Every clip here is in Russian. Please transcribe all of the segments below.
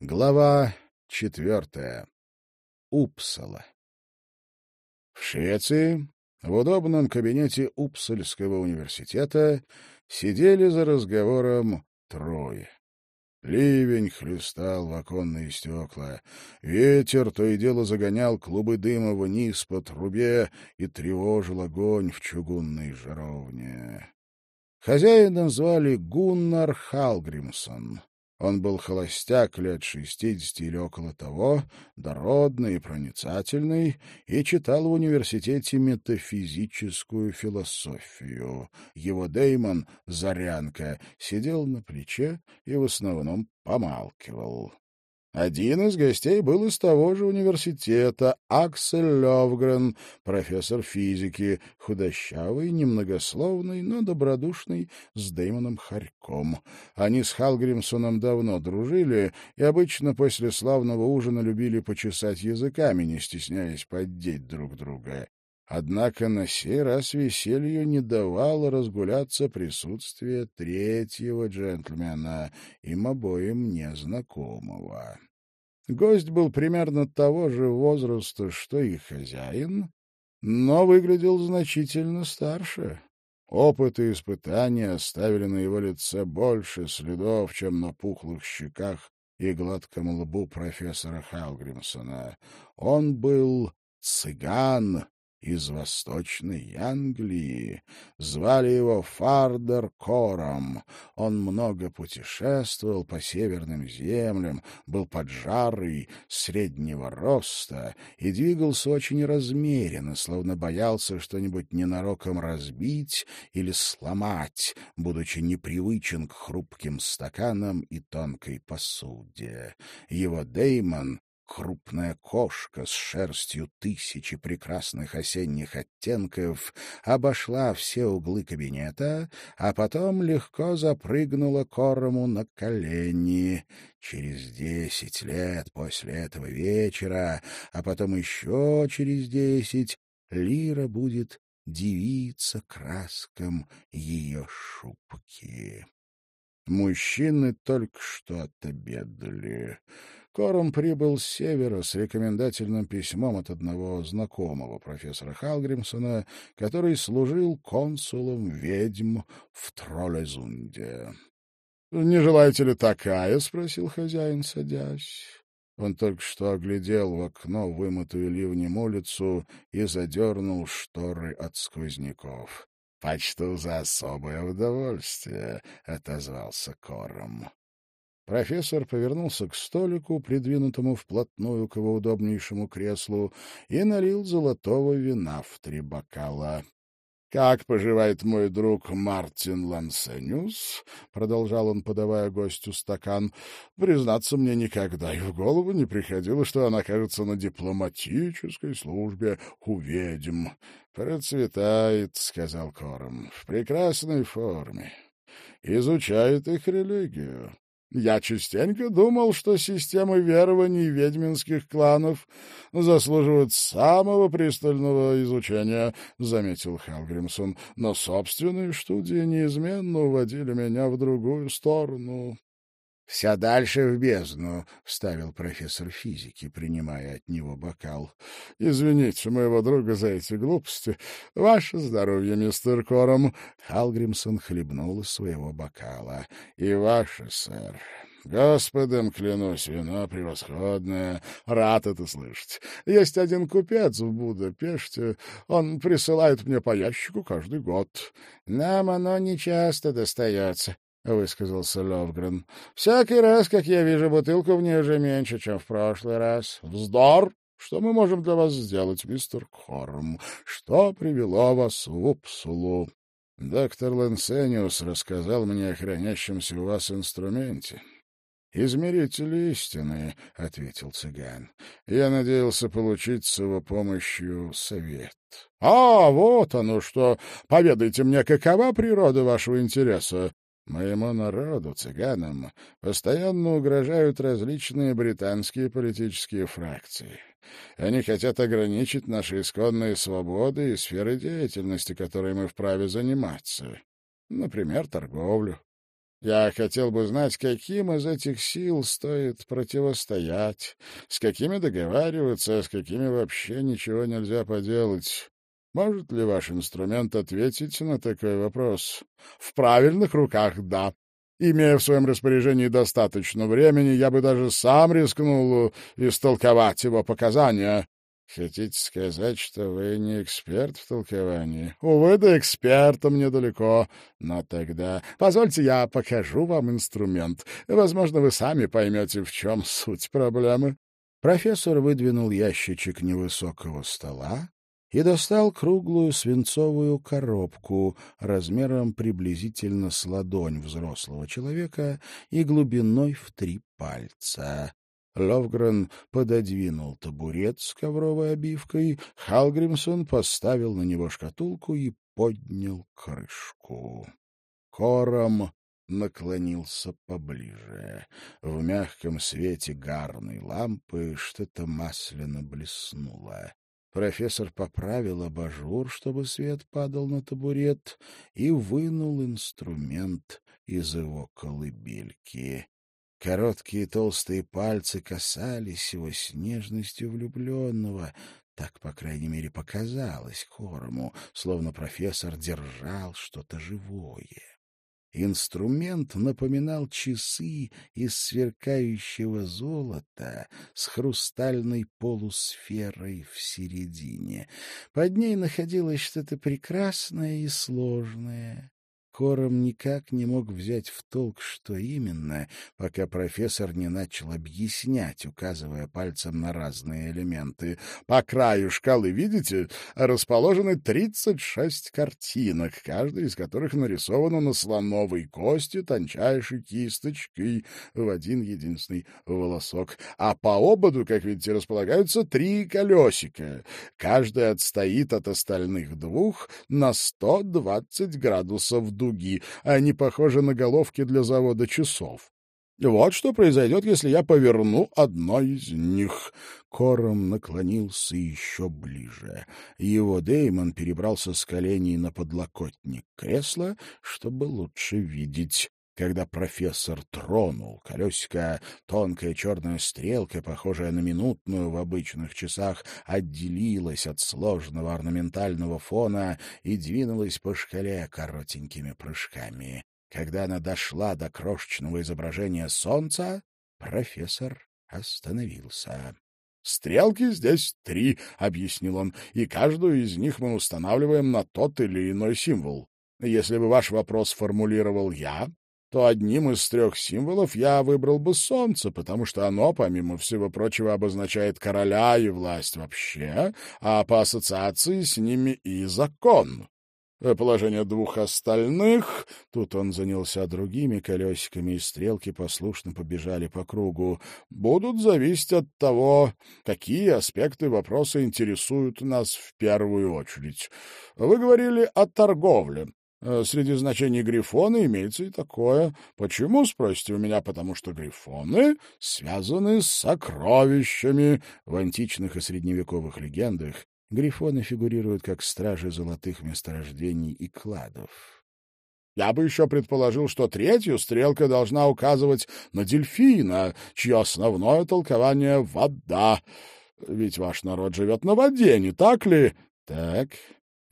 Глава четвертая. Упсала. В Швеции, в удобном кабинете Упсальского университета, сидели за разговором трое. Ливень хлестал в оконные стекла. Ветер то и дело загонял клубы дыма вниз по трубе и тревожил огонь в чугунной жаровне. Хозяина звали Гуннар Халгримсон. Он был холостяк лет шестидесяти или около того, дородный и проницательный, и читал в университете метафизическую философию. Его Деймон, Зарянка, сидел на плече и в основном помалкивал. Один из гостей был из того же университета, Аксель Левгрен, профессор физики, худощавый, немногословный, но добродушный, с Дэймоном Харьком. Они с Халгримсоном давно дружили и обычно после славного ужина любили почесать языками, не стесняясь поддеть друг друга. Однако на сей раз веселью не давало разгуляться присутствие третьего джентльмена, им обоим незнакомого. Гость был примерно того же возраста, что и хозяин, но выглядел значительно старше. Опыт и испытания оставили на его лице больше следов, чем на пухлых щеках и гладком лбу профессора Халгримсона. Он был цыган, из Восточной Англии. Звали его Фардер Кором. Он много путешествовал по северным землям, был поджарый, среднего роста и двигался очень размеренно, словно боялся что-нибудь ненароком разбить или сломать, будучи непривычен к хрупким стаканам и тонкой посуде. Его Деймон Крупная кошка с шерстью тысячи прекрасных осенних оттенков обошла все углы кабинета, а потом легко запрыгнула Корому на колени. Через десять лет после этого вечера, а потом еще через десять, Лира будет дивиться краскам ее шубки. Мужчины только что отобедали. Кором прибыл с севера с рекомендательным письмом от одного знакомого профессора Халгримсона, который служил консулом ведьм в Троллезунде. — Не желаете ли такая? — спросил хозяин, садясь. Он только что оглядел в окно вымытую ливнем улицу и задернул шторы от сквозняков. — Почту за особое удовольствие, — отозвался Кором. Профессор повернулся к столику, придвинутому вплотную к его удобнейшему креслу, и налил золотого вина в три бокала. «Как поживает мой друг Мартин Лансениус?» — продолжал он, подавая гостю стакан. «Признаться, мне никогда и в голову не приходило, что он окажется на дипломатической службе у ведьм. Процветает», — сказал Кором, — «в прекрасной форме. Изучает их религию. Я частенько думал, что системы верований ведьминских кланов заслуживают самого пристального изучения, — заметил Хелгримсон, — но собственные студии неизменно уводили меня в другую сторону. — Вся дальше в бездну, — вставил профессор физики, принимая от него бокал. — Извините моего друга за эти глупости. Ваше здоровье, мистер Кором. Халгримсон хлебнул из своего бокала. — И ваше, сэр. Господом клянусь, вино превосходное. Рад это слышать. Есть один купец в Будапеште. Он присылает мне по ящику каждый год. Нам оно нечасто достается. — высказался Ловгрен. — Всякий раз, как я вижу бутылку, в ней уже меньше, чем в прошлый раз. — Вздор! Что мы можем для вас сделать, мистер Корм? Что привело вас в Упсулу? Доктор Лансениус рассказал мне о хранящемся у вас инструменте. «Измерители истины», — ответил цыган. «Я надеялся получить с его помощью совет». «А, вот оно что! Поведайте мне, какова природа вашего интереса?» Моему народу, цыганам, постоянно угрожают различные британские политические фракции. Они хотят ограничить наши исконные свободы и сферы деятельности, которой мы вправе заниматься. Например, торговлю. Я хотел бы знать, каким из этих сил стоит противостоять, с какими договариваться, а с какими вообще ничего нельзя поделать. Может ли ваш инструмент ответить на такой вопрос? В правильных руках — да. Имея в своем распоряжении достаточно времени, я бы даже сам рискнул истолковать его показания. Хотите сказать, что вы не эксперт в толковании? Увы, до эксперта мне далеко. Но тогда... Позвольте, я покажу вам инструмент. Возможно, вы сами поймете, в чем суть проблемы. Профессор выдвинул ящичек невысокого стола и достал круглую свинцовую коробку размером приблизительно с ладонь взрослого человека и глубиной в три пальца. Ловгрен пододвинул табурет с ковровой обивкой, Халгримсон поставил на него шкатулку и поднял крышку. Кором наклонился поближе. В мягком свете гарной лампы что-то масляно блеснуло. Профессор поправил абажур, чтобы свет падал на табурет, и вынул инструмент из его колыбельки. Короткие толстые пальцы касались его с нежностью влюбленного. Так, по крайней мере, показалось Хорому, словно профессор держал что-то живое. Инструмент напоминал часы из сверкающего золота с хрустальной полусферой в середине. Под ней находилось что-то прекрасное и сложное. Кором никак не мог взять в толк, что именно, пока профессор не начал объяснять, указывая пальцем на разные элементы. По краю шкалы, видите, расположены 36 картинок, каждая из которых нарисована на слоновой кости тончайшей кисточкой в один единственный волосок. А по ободу, как видите, располагаются три колесика. Каждая отстоит от остальных двух на 120 градусов дуги дуги. Они похожи на головки для завода часов. Вот что произойдет, если я поверну одно из них. Кором наклонился еще ближе. Его Деймон перебрался с коленей на подлокотник кресла, чтобы лучше видеть. Когда профессор тронул колесико, тонкая черная стрелка, похожая на минутную в обычных часах, отделилась от сложного орнаментального фона и двинулась по шкале коротенькими прыжками. Когда она дошла до крошечного изображения солнца, профессор остановился. «Стрелки здесь три», — объяснил он, — «и каждую из них мы устанавливаем на тот или иной символ. Если бы ваш вопрос формулировал я, то одним из трех символов я выбрал бы солнце, потому что оно, помимо всего прочего, обозначает короля и власть вообще, а по ассоциации с ними и закон. Положение двух остальных... Тут он занялся другими колесиками, и стрелки послушно побежали по кругу. Будут зависеть от того, какие аспекты вопроса интересуют нас в первую очередь. Вы говорили о торговле. Э, среди значений грифона имеется и такое. Почему, спросите у меня? Потому что грифоны связаны с сокровищами. В античных и средневековых легендах грифоны фигурируют как стражи золотых месторождений и кладов. Я бы еще предположил, что третью стрелка должна указывать на дельфина, чье основное толкование — вода. Ведь ваш народ живет на воде, не так ли? Так,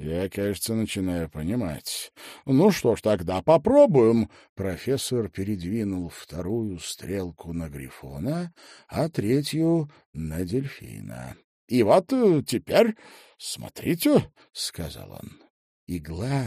я, кажется, начинаю понимать. Ну что ж, тогда попробуем. Профессор передвинул вторую стрелку на Грифона, а третью — на Дельфина. — И вот э, теперь смотрите, — сказал он. Игла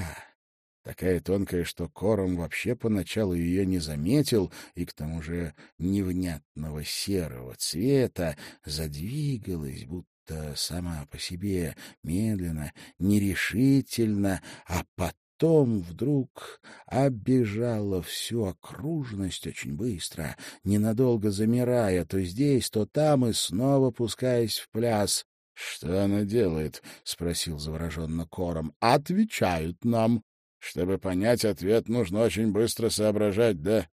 такая тонкая, что Кором вообще поначалу ее не заметил, и к тому же невнятного серого цвета задвигалась, будто будто сама по себе, медленно, нерешительно, а потом вдруг оббежала всю окружность очень быстро, ненадолго замирая то здесь, то там и снова пускаясь в пляс. — Что она делает? — спросил завороженно Кором. — Отвечают нам. Чтобы понять ответ, нужно очень быстро соображать, да?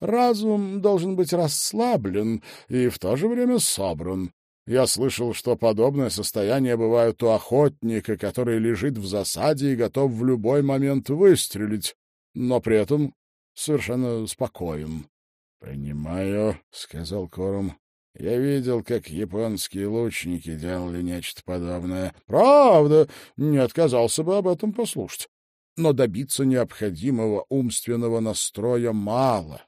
Разум должен быть расслаблен и в то же время собран. Я слышал, что подобное состояние бывает у охотника, который лежит в засаде и готов в любой момент выстрелить, но при этом совершенно спокоен. — Понимаю, — сказал Корум. — Я видел, как японские лучники делали нечто подобное. — Правда, не отказался бы об этом послушать. Но добиться необходимого умственного настроя мало.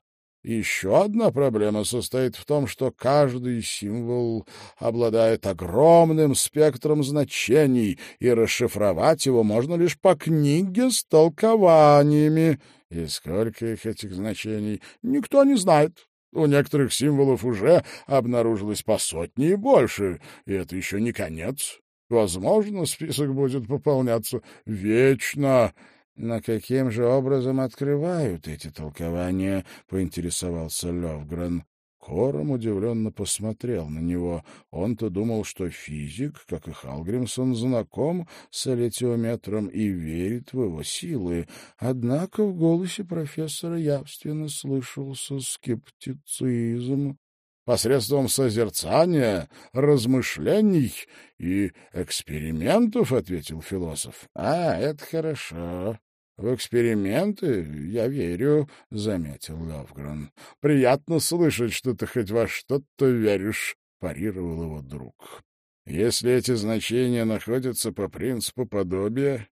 Еще одна проблема состоит в том, что каждый символ обладает огромным спектром значений, и расшифровать его можно лишь по книге с толкованиями. И сколько их этих значений, никто не знает. У некоторых символов уже обнаружилось по сотне и больше, и это еще не конец. Возможно, список будет пополняться вечно. «Но каким же образом открывают эти толкования?» — поинтересовался Левгрен. Кором удивленно посмотрел на него. Он-то думал, что физик, как и Халгримсон, знаком с аллитиометром и верит в его силы. Однако в голосе профессора явственно слышался скептицизм. Посредством созерцания, размышлений и экспериментов, — ответил философ. — А, это хорошо. В эксперименты я верю, — заметил Лавгрен. — Приятно слышать, что ты хоть во что-то веришь, — парировал его друг. Если эти значения находятся по принципу подобия,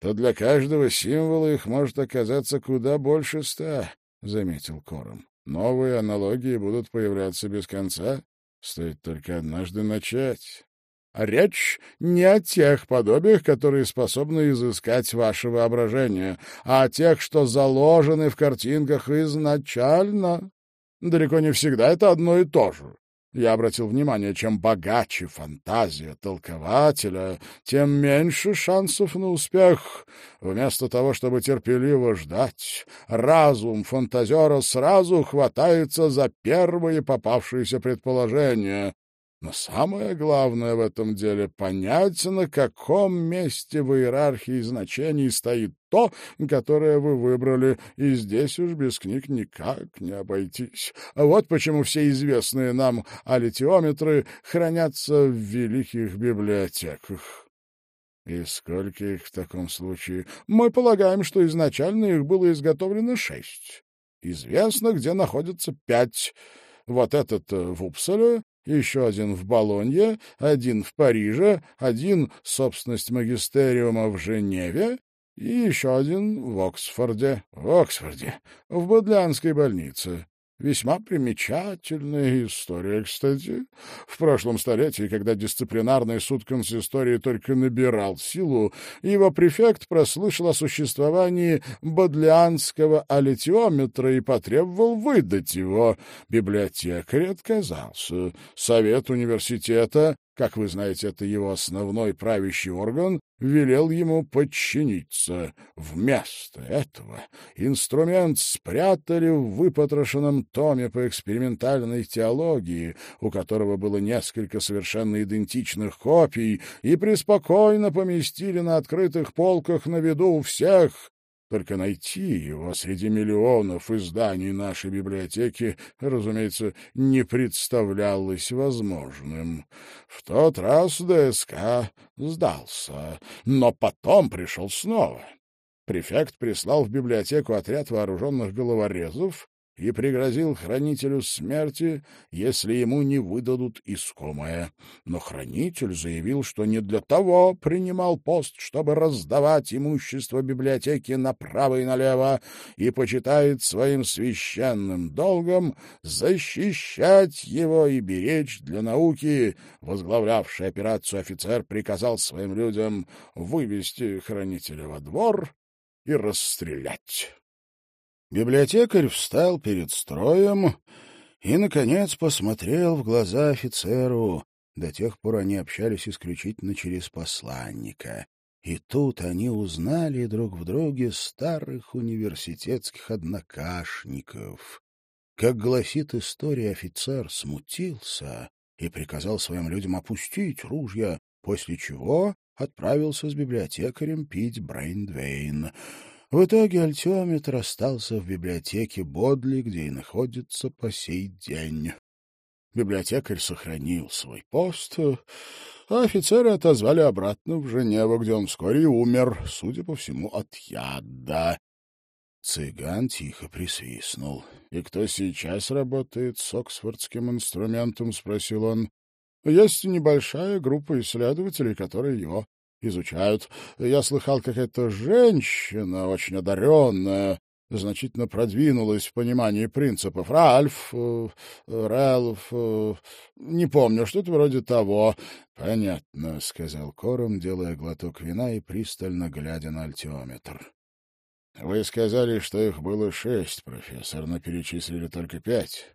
то для каждого символа их может оказаться куда больше ста, — заметил Кором. Новые аналогии будут появляться без конца, стоит только однажды начать. Речь не о тех подобиях, которые способны изыскать ваше воображение, а о тех, что заложены в картинках изначально. Далеко не всегда это одно и то же. Я обратил внимание, чем богаче фантазия толкователя, тем меньше шансов на успех. Вместо того, чтобы терпеливо ждать, разум фантазера сразу хватается за первые попавшиеся предположения. Но самое главное в этом деле — понять, на каком месте в иерархии значений стоит то, которое вы выбрали, и здесь уж без книг никак не обойтись. Вот почему все известные нам аллитиометры хранятся в великих библиотеках. И сколько их в таком случае? Мы полагаем, что изначально их было изготовлено шесть. Известно, где находится пять. Вот этот э, в Упсале, еще один в Болонье, один в Париже, один — собственность магистериума в Женеве и еще один в Оксфорде. В Оксфорде, в Бодлянской больнице. Весьма примечательная история, кстати. В прошлом столетии, когда дисциплинарный суд консистории только набирал силу, его префект прослышал о существовании бодлианского аллитиометра и потребовал выдать его. Библиотекарь отказался. Совет университета как вы знаете, это его основной правящий орган, велел ему подчиниться. Вместо этого инструмент спрятали в выпотрошенном томе по экспериментальной теологии, у которого было несколько совершенно идентичных копий, и преспокойно поместили на открытых полках на виду у всех, только найти его среди миллионов изданий нашей библиотеки, разумеется, не представлялось возможным. В тот раз ДСК сдался, но потом пришел снова. Префект прислал в библиотеку отряд вооруженных головорезов, и пригрозил хранителю смерти, если ему не выдадут искомое. Но хранитель заявил, что не для того принимал пост, чтобы раздавать имущество библиотеки направо и налево, и почитает своим священным долгом защищать его и беречь для науки. Возглавлявший операцию офицер приказал своим людям вывести хранителя во двор и расстрелять. Библиотекарь встал перед строем и, наконец, посмотрел в глаза офицеру. До тех пор они общались исключительно через посланника. И тут они узнали друг в друге старых университетских однокашников. Как гласит история, офицер смутился и приказал своим людям опустить ружья, после чего отправился с библиотекарем пить Брейндвейн. В итоге альтиометр остался в библиотеке Бодли, где и находится по сей день. Библиотекарь сохранил свой пост, а офицера отозвали обратно в Женеву, где он вскоре умер, судя по всему, от яда. Цыган тихо присвистнул. — И кто сейчас работает с оксфордским инструментом? — спросил он. — Есть небольшая группа исследователей, которые его изучают. Я слыхал, какая-то женщина, очень одаренная, значительно продвинулась в понимании принципов. Ральф, э, Рэлф, э, не помню, что-то вроде того. — Понятно, — сказал Кором, делая глоток вина и пристально глядя на альтиометр. — Вы сказали, что их было шесть, профессор, но перечислили только пять.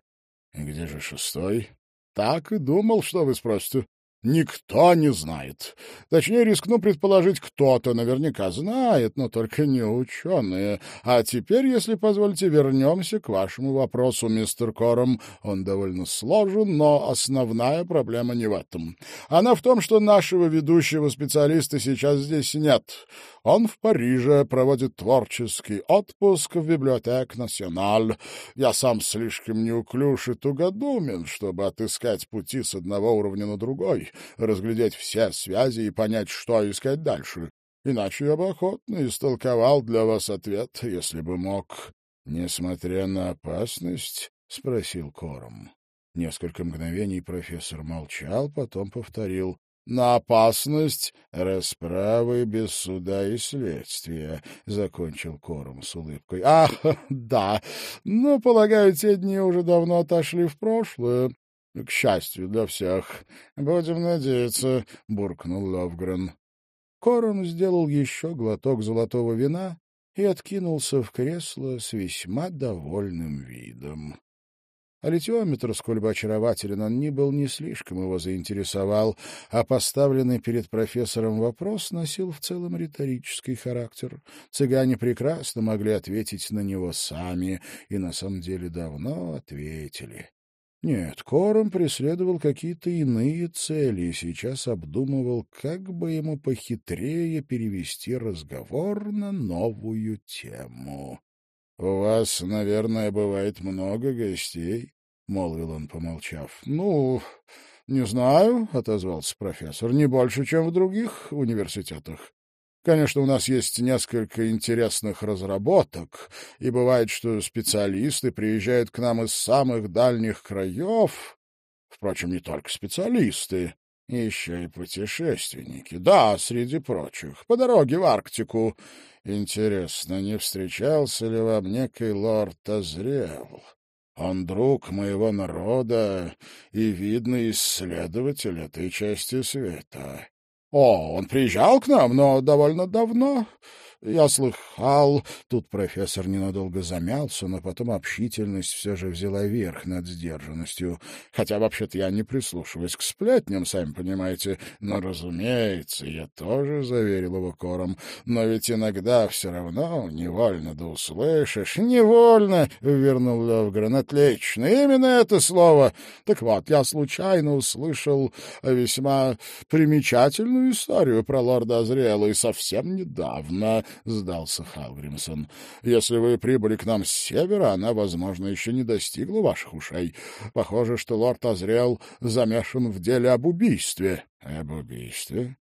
И где же шестой? — Так и думал, что вы спросите. Никто не знает. Точнее, рискну предположить, кто-то наверняка знает, но только не ученые. А теперь, если позволите, вернемся к вашему вопросу, мистер Кором. Он довольно сложен, но основная проблема не в этом. Она в том, что нашего ведущего специалиста сейчас здесь нет. Он в Париже проводит творческий отпуск в библиотек Националь. Я сам слишком неуклюж и тугодумен, чтобы отыскать пути с одного уровня на другой разглядеть все связи и понять, что искать дальше. Иначе я бы охотно истолковал для вас ответ, если бы мог. — Несмотря на опасность? — спросил Кором. Несколько мгновений профессор молчал, потом повторил. — На опасность расправы без суда и следствия, — закончил Кором с улыбкой. — Ах, да, но, полагаю, те дни уже давно отошли в прошлое. — К счастью для всех. Будем надеяться, — буркнул Ловгрен. Корон сделал еще глоток золотого вина и откинулся в кресло с весьма довольным видом. А литиометр, сколь бы очарователен он ни был, не слишком его заинтересовал, а поставленный перед профессором вопрос носил в целом риторический характер. Цыгане прекрасно могли ответить на него сами, и на самом деле давно ответили. Нет, Кором преследовал какие-то иные цели и сейчас обдумывал, как бы ему похитрее перевести разговор на новую тему. — У вас, наверное, бывает много гостей? — молвил он, помолчав. — Ну, не знаю, — отозвался профессор, — не больше, чем в других университетах. Конечно, у нас есть несколько интересных разработок, и бывает, что специалисты приезжают к нам из самых дальних краев. Впрочем, не только специалисты, еще и путешественники. Да, среди прочих, по дороге в Арктику. Интересно, не встречался ли вам некий лорд Азрел? Он друг моего народа и видный исследователь этой части света. О, он приезжал к нам, но довольно давно. Я слыхал... Тут профессор ненадолго замялся, но потом общительность все же взяла верх над сдержанностью. Хотя, вообще-то, я не прислушиваюсь к сплетням, сами понимаете. Но, разумеется, я тоже заверил его кором. Но ведь иногда все равно невольно да услышишь. Невольно, — вернул Левгрен. Отлично, именно это слово. Так вот, я случайно услышал весьма примечательную историю про лорда Азриэла и совсем недавно. — сдался Халгримсон. — Если вы прибыли к нам с севера, она, возможно, еще не достигла ваших ушей. Похоже, что лорд Азриэл замешан в деле об убийстве. — Об убийстве?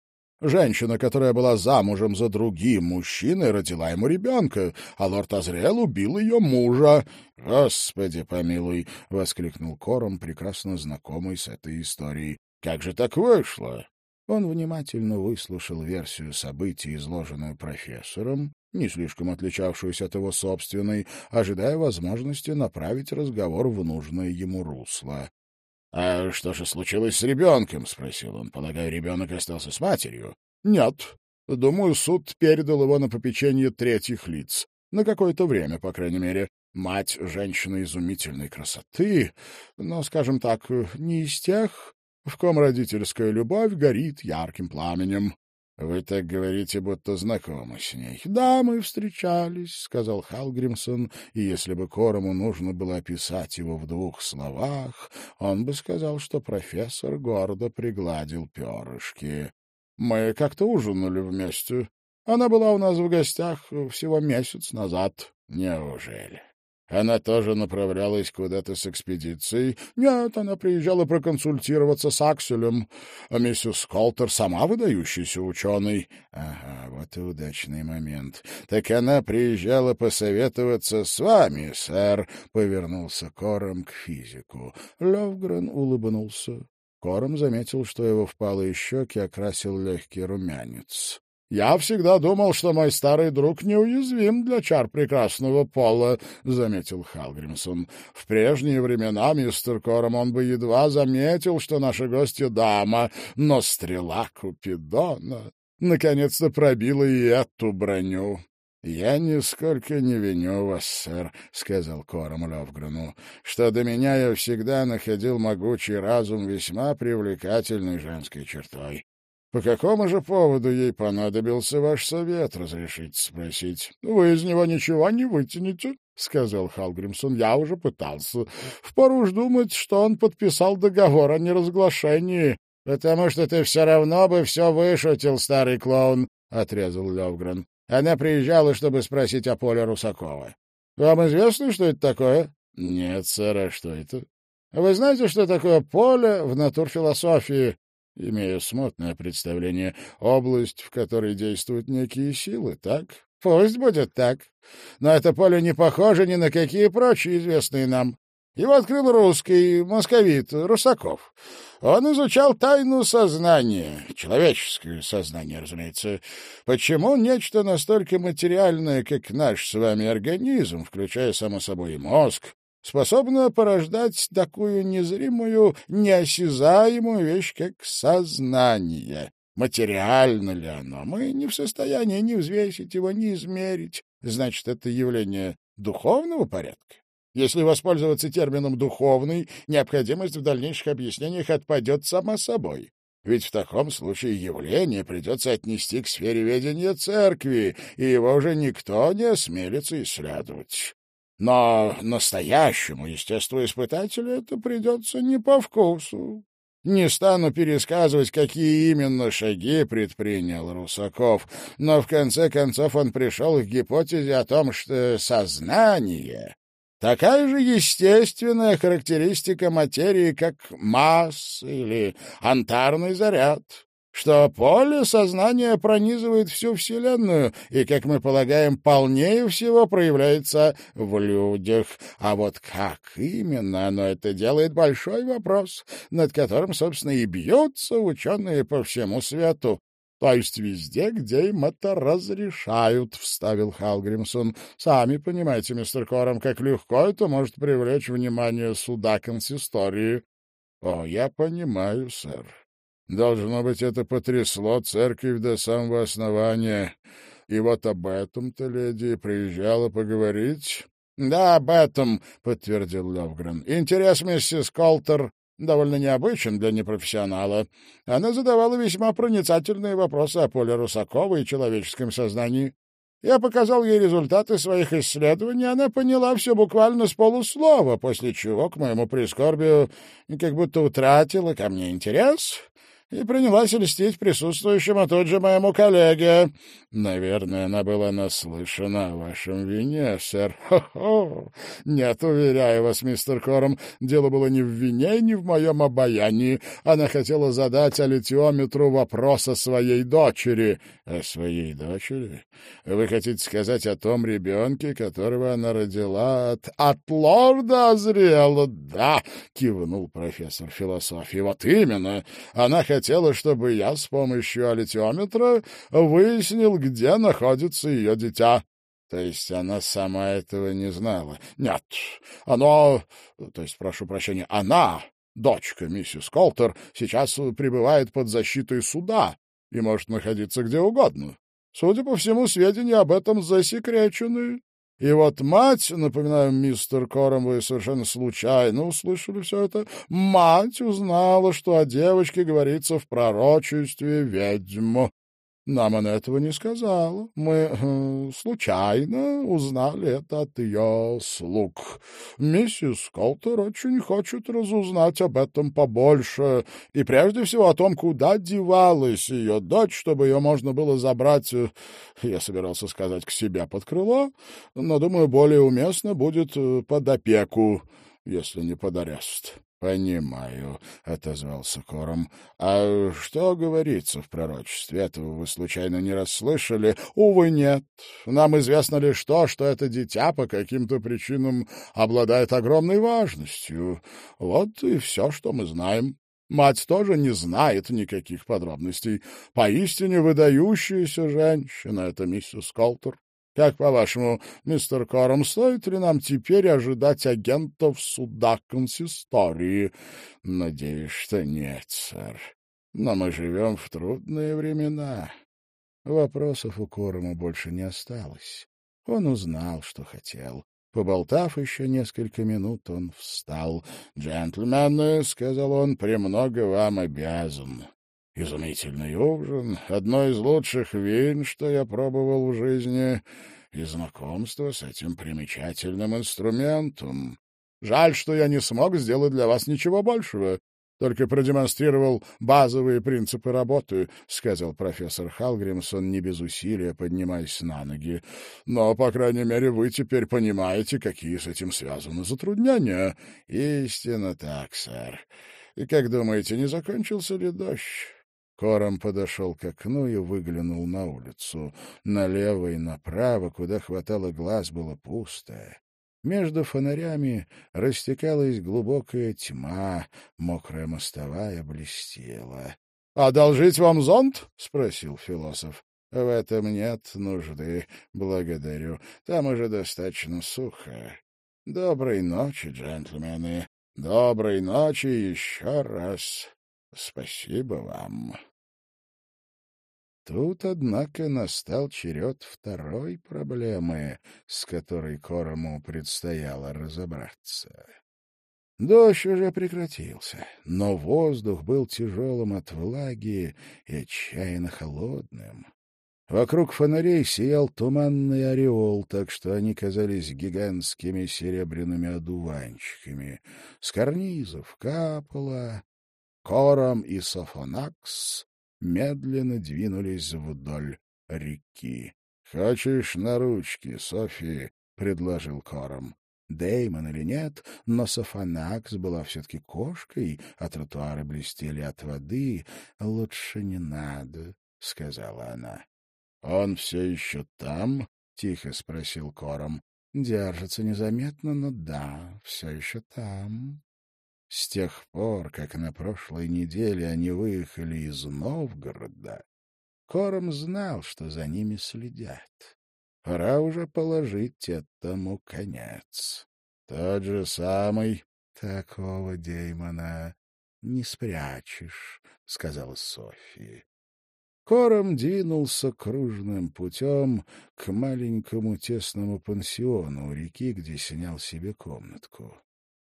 Женщина, которая была замужем за другим мужчиной, родила ему ребенка, а лорд Азриэл убил ее мужа. — Господи помилуй! — воскликнул Кором, прекрасно знакомый с этой историей. — Как же так вышло? Он внимательно выслушал версию событий, изложенную профессором, не слишком отличавшуюся от его собственной, ожидая возможности направить разговор в нужное ему русло. — А что же случилось с ребенком? — спросил он. — Полагаю, ребенок остался с матерью? — Нет. Думаю, суд передал его на попечение третьих лиц. На какое-то время, по крайней мере. Мать — женщина изумительной красоты, но, скажем так, не из тех, в ком родительская любовь горит ярким пламенем. — Вы так говорите, будто знакомы с ней. — Да, мы встречались, — сказал Халгримсон, и если бы Корому нужно было описать его в двух словах, он бы сказал, что профессор гордо пригладил перышки. Мы как-то ужинали вместе. Она была у нас в гостях всего месяц назад. — Неужели? Она тоже направлялась куда-то с экспедицией. Нет, она приезжала проконсультироваться с Акселем. А миссис Колтер сама выдающийся ученый. Ага, вот и удачный момент. Так она приезжала посоветоваться с вами, сэр, — повернулся Кором к физику. Левгрен улыбнулся. Кором заметил, что его впалые щеки окрасил легкий румянец. «Я всегда думал, что мой старый друг неуязвим для чар прекрасного пола», — заметил Халгримсон. «В прежние времена, мистер Кором, он бы едва заметил, что наша гостья дама, но стрела Купидона наконец-то пробила и эту броню». «Я нисколько не виню вас, сэр», — сказал Кором Левгрену, «что до меня я всегда находил могучий разум весьма привлекательной женской чертой. По какому же поводу ей понадобился ваш совет, разрешите спросить? — Вы из него ничего не вытянете, — сказал Халгримсон. — Я уже пытался. Впору уж думать, что он подписал договор о неразглашении. — Потому что ты все равно бы все вышутил, старый клоун, — отрезал Левгрен. Она приезжала, чтобы спросить о Поле Русакова. — Вам известно, что это такое? — Нет, сэр, а что это? — Вы знаете, что такое поле в натурфилософии? Имея смутное представление, область, в которой действуют некие силы, так? Пусть будет так. Но это поле не похоже ни на какие прочие известные нам. Его открыл русский московит Русаков. Он изучал тайну сознания, человеческое сознание, разумеется. Почему нечто настолько материальное, как наш с вами организм, включая, само собой, мозг, способна порождать такую незримую, неосязаемую вещь, как сознание. Материально ли оно? Мы не в состоянии ни взвесить его, ни измерить. Значит, это явление духовного порядка? Если воспользоваться термином «духовный», необходимость в дальнейших объяснениях отпадет сама собой. Ведь в таком случае явление придется отнести к сфере ведения церкви, и его уже никто не осмелится исследовать. Но настоящему естествоиспытателю это придется не по вкусу. Не стану пересказывать, какие именно шаги предпринял Русаков, но в конце концов он пришел к гипотезе о том, что сознание — такая же естественная характеристика материи, как масса или антарный заряд что поле сознания пронизывает всю Вселенную и, как мы полагаем, полнее всего проявляется в людях. А вот как именно оно это делает — большой вопрос, над которым, собственно, и бьются ученые по всему свету. То есть везде, где им это разрешают, — вставил Халгримсон. Сами понимаете, мистер Кором, как легко это может привлечь внимание суда консистории. — О, я понимаю, сэр. Должно быть, это потрясло церковь до самого основания. И вот об этом-то леди приезжала поговорить. — Да, об этом, — подтвердил Левгрен. — Интерес миссис Колтер довольно необычен для непрофессионала. Она задавала весьма проницательные вопросы о поле Русакова и человеческом сознании. Я показал ей результаты своих исследований, она поняла все буквально с полуслова, после чего, к моему прискорбию, как будто утратила ко мне интерес и принялась льстить присутствующим, а тут же моему коллеге. Наверное, она была наслышана о вашем вине, сэр. Хо-хо! Нет, уверяю вас, мистер Кором, дело было не в вине, не в моем обаянии. Она хотела задать аллитиометру вопрос о своей дочери. О своей дочери? Вы хотите сказать о том ребенке, которого она родила от... От лорда Азриэла? Да, кивнул профессор философии. Вот именно. Она хотела хотела, чтобы я с помощью аллитиометра выяснил, где находится ее дитя. То есть она сама этого не знала? Нет, оно... То есть, прошу прощения, она, дочка миссис Колтер, сейчас пребывает под защитой суда и может находиться где угодно. Судя по всему, сведения об этом засекречены. И вот мать, напоминаю, мистер Кором, вы совершенно случайно услышали все это, мать узнала, что о девочке говорится в пророчестве ведьму. Нам она этого не сказала. Мы э, случайно узнали это от ее слуг. Миссис Колтер очень хочет разузнать об этом побольше, и прежде всего о том, куда девалась ее дочь, чтобы ее можно было забрать, э, я собирался сказать, к себе под крыло, но, думаю, более уместно будет э, под опеку, если не под арест. «Понимаю», — отозвался Кором. «А что говорится в пророчестве? Этого вы случайно не расслышали?» «Увы, нет. Нам известно лишь то, что это дитя по каким-то причинам обладает огромной важностью. Вот и все, что мы знаем. Мать тоже не знает никаких подробностей. Поистине выдающаяся женщина — это миссис Колтер. Как, по-вашему, мистер Кором, стоит ли нам теперь ожидать агентов суда консистории? Надеюсь, что нет, сэр. Но мы живем в трудные времена. Вопросов у Корома больше не осталось. Он узнал, что хотел. Поболтав еще несколько минут, он встал. «Джентльмены», — сказал он, — «премного вам обязан. Изумительный ужин, одно из лучших вин, что я пробовал в жизни, и знакомство с этим примечательным инструментом. Жаль, что я не смог сделать для вас ничего большего, только продемонстрировал базовые принципы работы, — сказал профессор Халгримсон, не без усилия поднимаясь на ноги. — Но, по крайней мере, вы теперь понимаете, какие с этим связаны затруднения. — Истинно так, сэр. И как думаете, не закончился ли дождь? Кором подошел к окну и выглянул на улицу. Налево и направо, куда хватало глаз, было пусто. Между фонарями растекалась глубокая тьма, мокрая мостовая блестела. — Одолжить вам зонт? — спросил философ. — В этом нет нужды, благодарю. Там уже достаточно сухо. Доброй ночи, джентльмены. Доброй ночи еще раз. Спасибо вам. Тут, однако, настал черед второй проблемы, с которой Корому предстояло разобраться. Дождь уже прекратился, но воздух был тяжелым от влаги и отчаянно холодным. Вокруг фонарей сиял туманный ореол, так что они казались гигантскими серебряными одуванчиками. С карнизов капало. Кором и Софонакс медленно двинулись вдоль реки. — Хочешь на ручки, Софи? — предложил Кором. Деймон или нет, но Софанакс была все-таки кошкой, а тротуары блестели от воды. — Лучше не надо, — сказала она. — Он все еще там? — тихо спросил Кором. — Держится незаметно, но да, все еще там. С тех пор, как на прошлой неделе они выехали из Новгорода, Кором знал, что за ними следят. Пора уже положить этому конец. Тот же самый такого Деймона не спрячешь, — сказала София. Кором двинулся кружным путем к маленькому тесному пансиону у реки, где снял себе комнатку.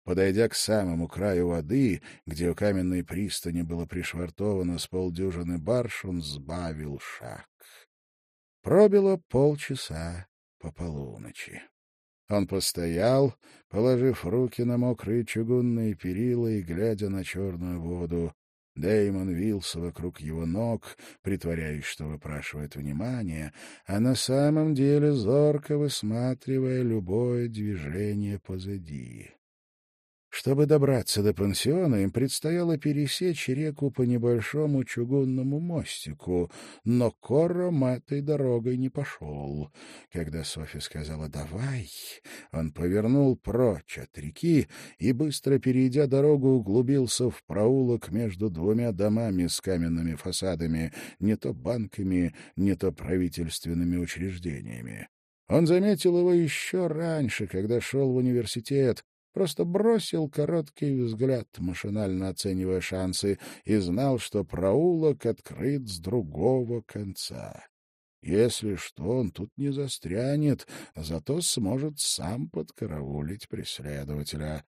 Подойдя к самому краю воды, где у каменной пристани было пришвартовано с полдюжины барж, он сбавил шаг. Пробило полчаса по полуночи. Он постоял, положив руки на мокрые чугунные перила и глядя на черную воду. Дэймон вился вокруг его ног, притворяясь, что выпрашивает внимание, а на самом деле зорко высматривая любое движение позади. Чтобы добраться до пансиона, им предстояло пересечь реку по небольшому чугунному мостику, но Кором этой дорогой не пошел. Когда Софья сказала «давай», он повернул прочь от реки и, быстро перейдя дорогу, углубился в проулок между двумя домами с каменными фасадами, не то банками, не то правительственными учреждениями. Он заметил его еще раньше, когда шел в университет, просто бросил короткий взгляд, машинально оценивая шансы, и знал, что проулок открыт с другого конца. Если что, он тут не застрянет, зато сможет сам подкараулить преследователя.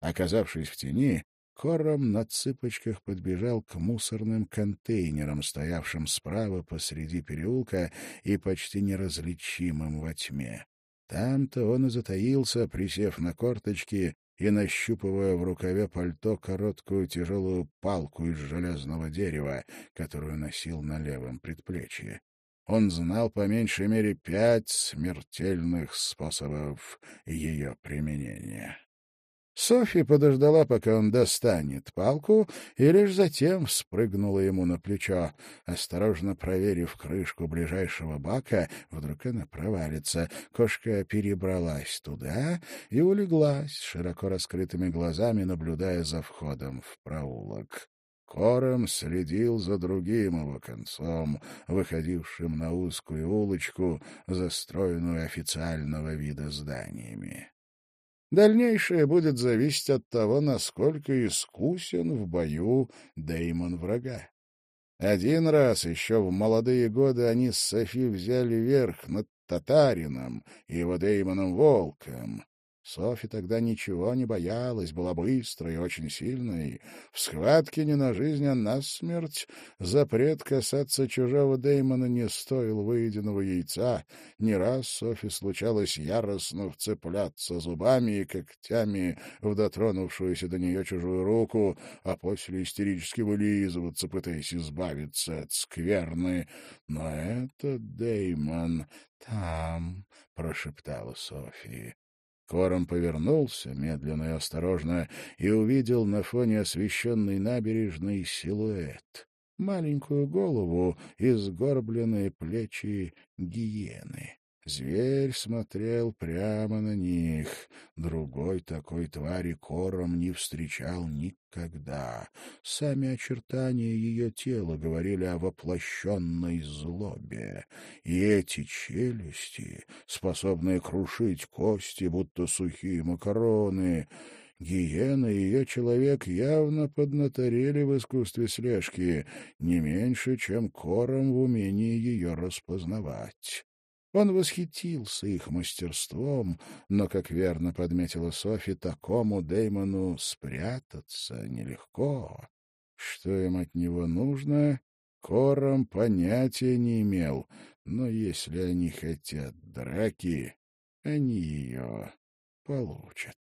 Оказавшись в тени, Кором на цыпочках подбежал к мусорным контейнерам, стоявшим справа посреди переулка и почти неразличимым во тьме. Там-то он и затаился, присев на корточки и нащупывая в рукаве пальто короткую тяжелую палку из железного дерева, которую носил на левом предплечье. Он знал по меньшей мере пять смертельных способов ее применения. Софья подождала, пока он достанет палку, и лишь затем спрыгнула ему на плечо. Осторожно проверив крышку ближайшего бака, вдруг она провалится. Кошка перебралась туда и улеглась, широко раскрытыми глазами наблюдая за входом в проулок. Кором следил за другим его концом, выходившим на узкую улочку, застроенную официального вида зданиями. Дальнейшее будет зависеть от того, насколько искусен в бою Деймон врага. Один раз еще в молодые годы они с Софи взяли верх над татарином и его Деймоном Волком. Софи тогда ничего не боялась, была быстрой и очень сильной. В схватке не на жизнь, а на смерть запрет касаться чужого Дэймона не стоил выеденного яйца. Не раз Софи случалось яростно вцепляться зубами и когтями в дотронувшуюся до нее чужую руку, а после истерически вылизываться, пытаясь избавиться от скверны. Но это Дэймон там, — прошептала София. Кором повернулся медленно и осторожно и увидел на фоне освещенной набережной силуэт. Маленькую голову и сгорбленные плечи гиены. Зверь смотрел прямо на них. Другой такой твари кором не встречал никогда. Сами очертания ее тела говорили о воплощенной злобе. И эти челюсти, способные крушить кости, будто сухие макароны... Гиена и ее человек явно поднаторели в искусстве слежки, не меньше, чем кором в умении ее распознавать. Он восхитился их мастерством, но, как верно подметила Софи, такому Деймону спрятаться нелегко. Что им от него нужно, Кором понятия не имел, но если они хотят драки, они ее получат.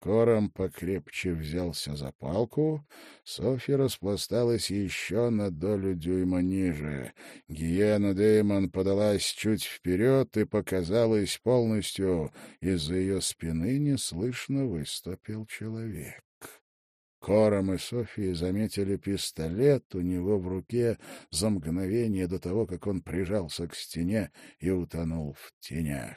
Кором покрепче взялся за палку. Софья распласталась еще на долю дюйма ниже. Гиена Деймон подалась чуть вперед и показалась полностью. Из-за ее спины неслышно выступил человек. Кором и София заметили пистолет у него в руке за мгновение до того, как он прижался к стене и утонул в тенях.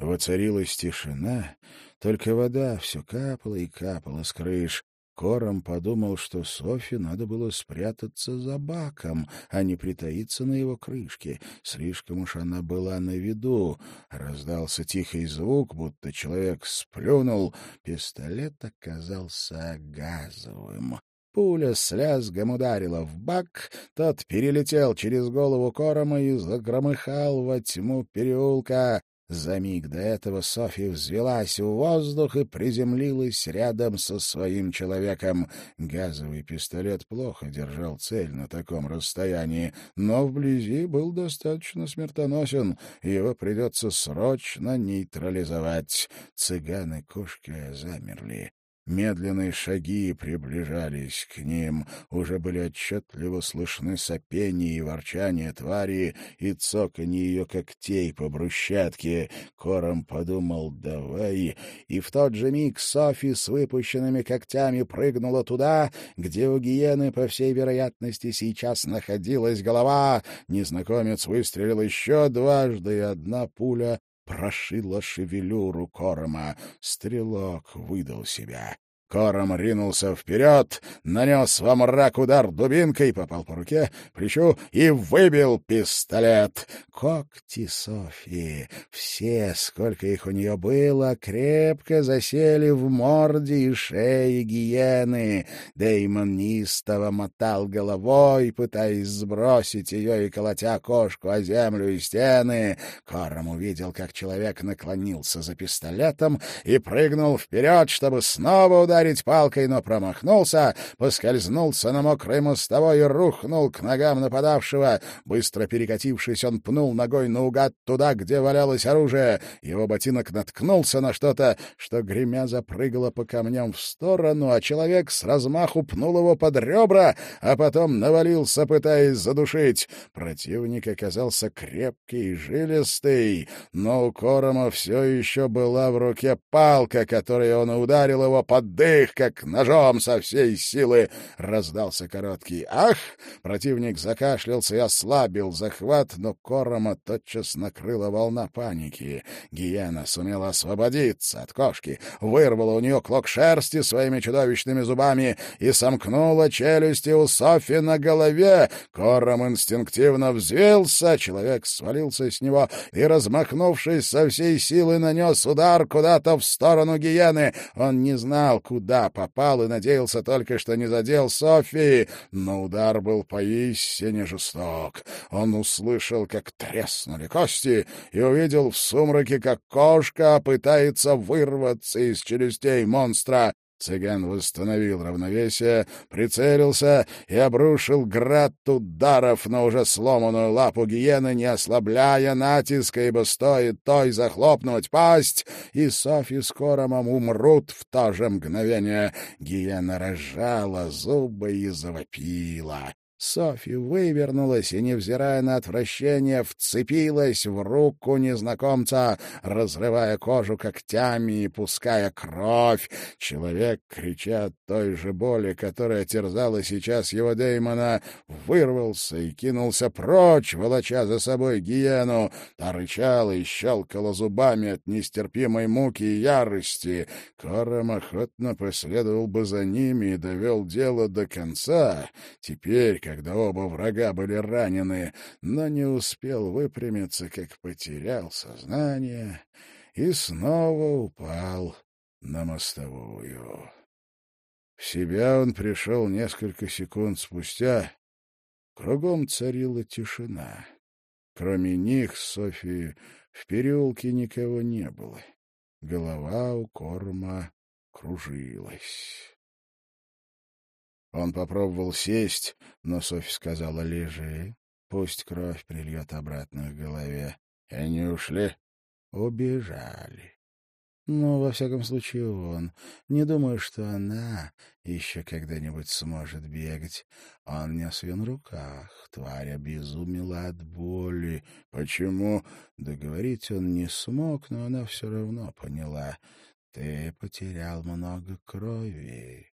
Воцарилась тишина, только вода все капала и капала с крыш. Кором подумал, что Софи надо было спрятаться за баком, а не притаиться на его крышке. Слишком уж она была на виду. Раздался тихий звук, будто человек сплюнул. Пистолет оказался газовым. Пуля с лязгом ударила в бак, тот перелетел через голову Корома и загромыхал во тьму переулка. За миг до этого Софья взвелась в воздух и приземлилась рядом со своим человеком. Газовый пистолет плохо держал цель на таком расстоянии, но вблизи был достаточно смертоносен, его придется срочно нейтрализовать. Цыганы-кошки замерли. Медленные шаги приближались к ним. Уже были отчетливо слышны сопение и ворчание твари и цоканье ее когтей по брусчатке. Кором подумал «давай». И в тот же миг Софи с выпущенными когтями прыгнула туда, где у гиены, по всей вероятности, сейчас находилась голова. Незнакомец выстрелил еще дважды, и одна пуля прошила шевелюру Корома. Стрелок выдал себя. Кором ринулся вперед, нанес во мрак удар дубинкой, попал по руке, плечу и выбил пистолет. Когти Софии, все, сколько их у нее было, крепко засели в морде и шее гиены. Деймон неистово мотал головой, пытаясь сбросить ее и колотя кошку о землю и стены. Кором увидел, как человек наклонился за пистолетом и прыгнул вперед, чтобы снова ударить ударить палкой, но промахнулся, поскользнулся на мокрой мостовой и рухнул к ногам нападавшего. Быстро перекатившись, он пнул ногой наугад туда, где валялось оружие. Его ботинок наткнулся на что-то, что, гремя, запрыгало по камням в сторону, а человек с размаху пнул его под ребра, а потом навалился, пытаясь задушить. Противник оказался крепкий и жилистый, но у Корома все еще была в руке палка, которой он ударил его под дых, как ножом со всей силы. Раздался короткий «Ах!» Противник закашлялся и ослабил захват, но Корома тотчас накрыла волна паники. Гиена сумела освободиться от кошки, вырвала у нее клок шерсти своими чудовищными зубами и сомкнула челюсти у Софи на голове. Кором инстинктивно взвился, человек свалился с него и, размахнувшись со всей силы, нанес удар куда-то в сторону гиены. Он не знал, куда попал, и надеялся только, что не задел Софии, но удар был поистине жесток. Он услышал, как треснули кости, и увидел в сумраке, как кошка пытается вырваться из челюстей монстра. Цыган восстановил равновесие, прицелился и обрушил град ударов на уже сломанную лапу гиены, не ослабляя натиска, ибо стоит той захлопнуть пасть, и Софи с Коромом умрут в то же мгновение. Гиена разжала зубы и завопила. Софья вывернулась и, невзирая на отвращение, вцепилась в руку незнакомца, разрывая кожу когтями и пуская кровь. Человек, крича от той же боли, которая терзала сейчас его Деймона, вырвался и кинулся прочь, волоча за собой гиену. Та рычала и щелкала зубами от нестерпимой муки и ярости. Кором охотно последовал бы за ними и довел дело до конца. Теперь, когда оба врага были ранены, но не успел выпрямиться, как потерял сознание и снова упал на мостовую. В себя он пришел несколько секунд спустя. Кругом царила тишина. Кроме них, Софии, в переулке никого не было. Голова у корма кружилась. Он попробовал сесть, но Софья сказала «Лежи, пусть кровь прильет обратно к голове». И они ушли. Убежали. Ну, во всяком случае, он. Не думаю, что она еще когда-нибудь сможет бегать. Он нес ее на руках. Тварь обезумела от боли. Почему? Договорить он не смог, но она все равно поняла. Ты потерял много крови.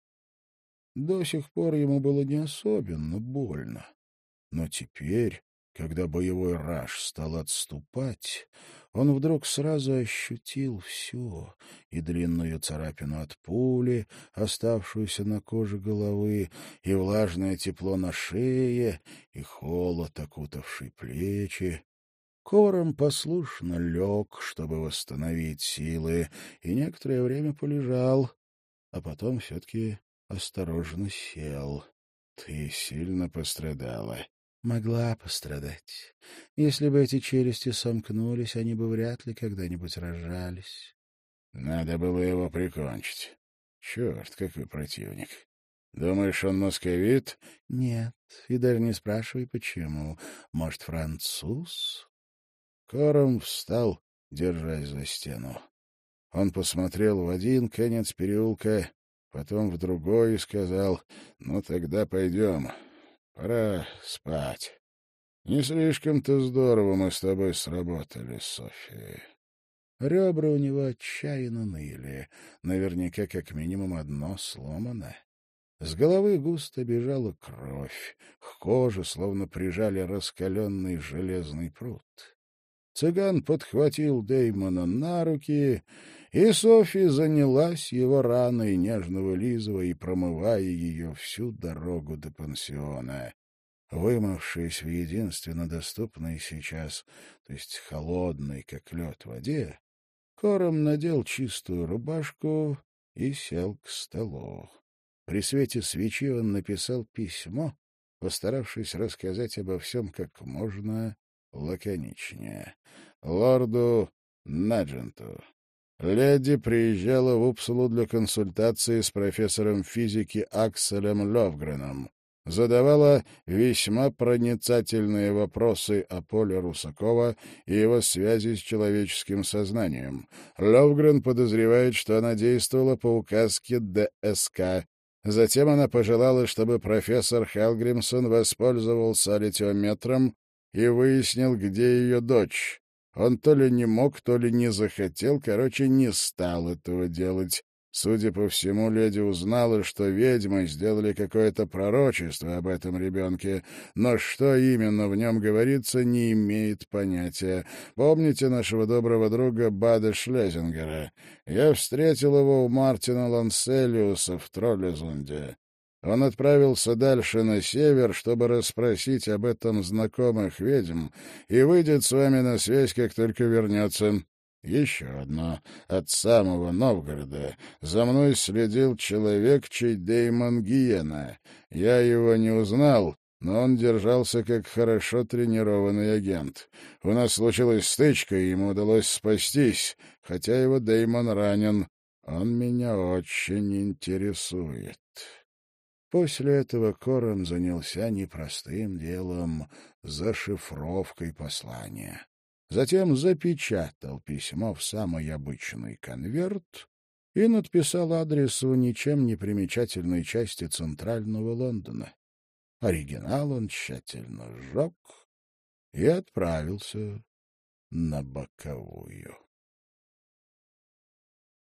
До сих пор ему было не особенно больно. Но теперь, когда боевой раж стал отступать, он вдруг сразу ощутил все — и длинную царапину от пули, оставшуюся на коже головы, и влажное тепло на шее, и холод, окутавший плечи. Кором послушно лег, чтобы восстановить силы, и некоторое время полежал, а потом все-таки осторожно сел. — Ты сильно пострадала? — Могла пострадать. Если бы эти челюсти сомкнулись, они бы вряд ли когда-нибудь рожались. — Надо было его прикончить. Черт, какой противник. Думаешь, он московит? — Нет, и даже не спрашивай, почему. Может, француз? Кором встал, держась за стену. Он посмотрел в один конец переулка потом в другой и сказал, «Ну, тогда пойдем. Пора спать. Не слишком-то здорово мы с тобой сработали, София». Ребра у него отчаянно ныли, наверняка как минимум одно сломано. С головы густо бежала кровь, к коже словно прижали раскаленный железный пруд. Цыган подхватил Деймона на руки и Софи занялась его раной, нежно вылизывая и промывая ее всю дорогу до пансиона. Вымывшись в единственно доступной сейчас, то есть холодной, как лед, воде, Кором надел чистую рубашку и сел к столу. При свете свечи он написал письмо, постаравшись рассказать обо всем как можно лаконичнее. Лорду Надженту. Леди приезжала в Упсалу для консультации с профессором физики Акселем Левгреном. Задавала весьма проницательные вопросы о Поле Русакова и его связи с человеческим сознанием. Левгрен подозревает, что она действовала по указке ДСК. Затем она пожелала, чтобы профессор Хелгримсон воспользовался литиометром и выяснил, где ее дочь. Он то ли не мог, то ли не захотел, короче, не стал этого делать. Судя по всему, леди узнала, что ведьмы сделали какое-то пророчество об этом ребенке, но что именно в нем говорится, не имеет понятия. Помните нашего доброго друга Бада Шлезингера? Я встретил его у Мартина Ланселиуса в Троллезунде. Он отправился дальше на север, чтобы расспросить об этом знакомых ведьм, и выйдет с вами на связь, как только вернется. Еще одно. От самого Новгорода. За мной следил человек, чей Деймон Гиена. Я его не узнал, но он держался как хорошо тренированный агент. У нас случилась стычка, и ему удалось спастись, хотя его Деймон ранен. Он меня очень интересует. После этого Кором занялся непростым делом — зашифровкой послания. Затем запечатал письмо в самый обычный конверт и надписал адрес в ничем не примечательной части центрального Лондона. Оригинал он тщательно сжег и отправился на боковую.